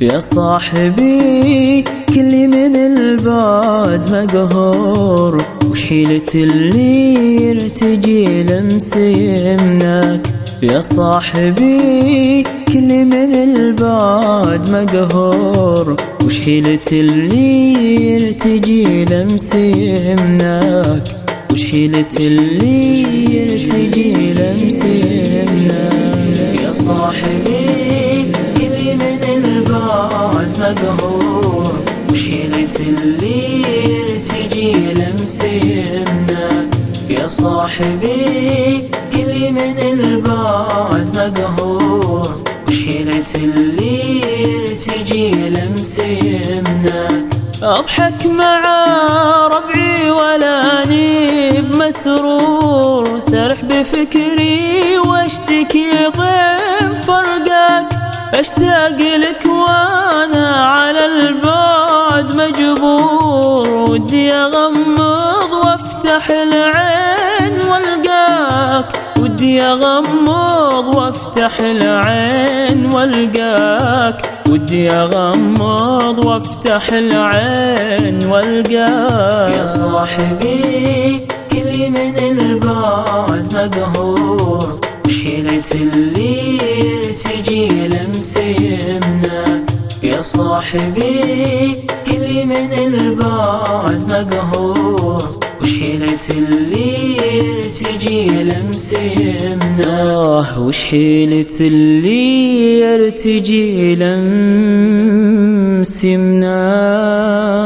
يا صاحبي كل من البعد مقهور وش حيلة اللي يرتجي لمس يمناك يا صاحبي كل من البعد مقهور وش حيلة اللي يرتجي لمس يمناك وش حيلة اللي يرتجي لمس يمناك مقهور وش حيلة اللي يرتجي لمس يمناك يا صاحبي كل من البعد مقهور وش حيلة اللي يرتجي لمس يمناك أضحك مع ربعي ولاني بمسرور سرح بفكري واشتكي فرقك أشتاق لك وأنا على البعد مجبور ودي اغمض وافتح العين والقاك. ودي اغمض وافتح العين والقاك. ودي اغمض وافتح العين والقاك. يا صاحبي كل من البعد مقهور. وشيلة اللي لمس يمناك يا صاحبي كل من البعد مقهور وشيلة اللي يرتجي لمس يمناه وش حيلة اللي يرتجي لمس يمناه